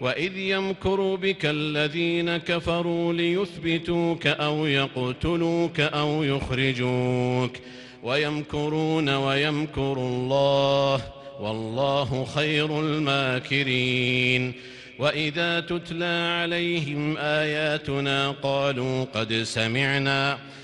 واذ يمكر بك الذين كفروا ليثبتوك أو يقتلوك أو يخرجوك ويمكرون ويمكر الله والله خير الماكرين واذا تتلى عليهم اياتنا قالوا قد سمعنا قالوا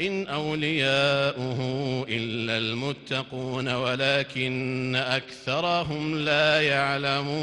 إن أولياؤه إلا المتقون ولكن أكثرهم لا يعلمون